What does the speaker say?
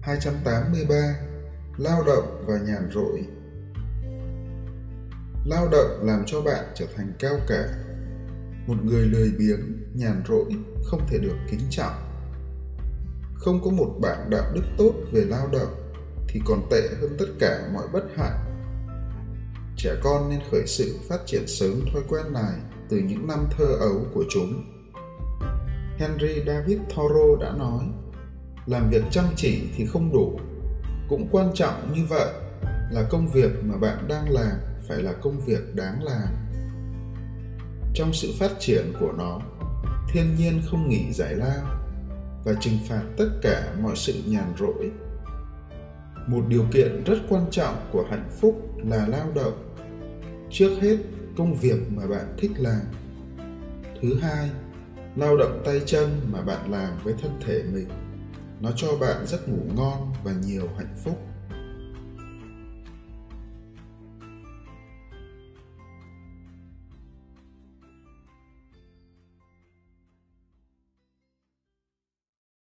283 Lao động và nhàn rỗi Lao động làm cho bạn trở thành cao cả. Một người lười biếng, nhàn rỗi không thể được kính trọng. Không có một bạn đạo đức tốt về lao động thì còn tệ hơn tất cả mọi bất hạnh. Trẻ con nên khởi sự phát triển sớm thói quen này từ những năm thơ ấu của chúng. Henry David Thoreau đã nói, làm việc chăm chỉ thì không đủ, cũng quan trọng như vậy là công việc mà bạn đang làm phải là công việc đáng làm. Trong sự phát triển của nó, thiên nhiên không nghỉ giải lao và trừng phạt tất cả mọi sự nhàn rỗi. Một điều kiện rất quan trọng của hạnh phúc là lao động. Trước hết, công việc mà bạn thích làm. Thứ hai, lao động tay chân mà bạn làm với thân thể mình nó cho bạn giấc ngủ ngon và nhiều hạnh phúc.